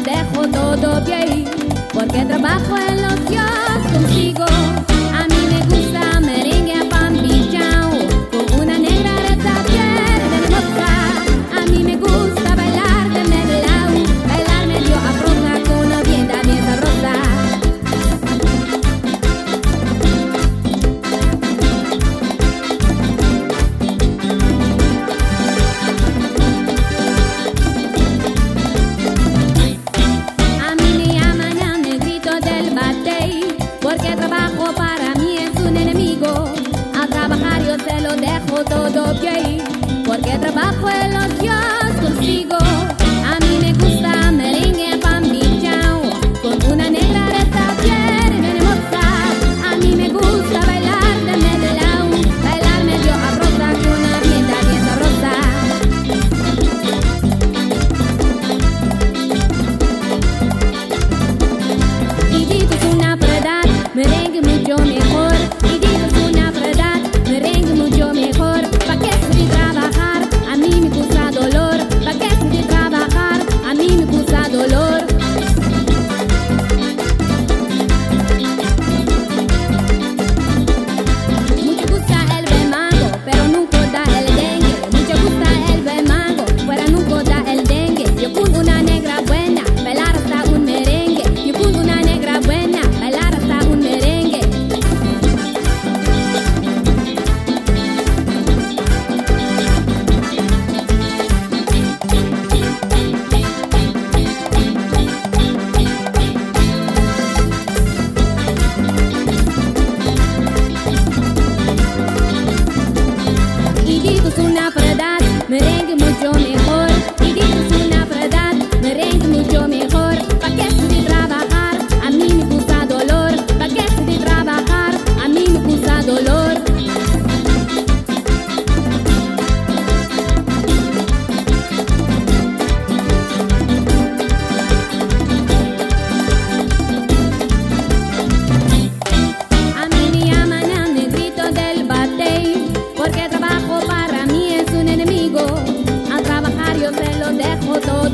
dejo todo bien, porque trabajo en la trabajo en los consigo. A mí me gusta merengue, pan con una negra de esta piel hermosa. A mí me gusta bailar de medelao, bailar medio a rosa con una dieta bien sabrosa. Y digo que una verdad, merengue mucho mejor.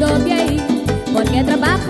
doble ahí, porque trabajo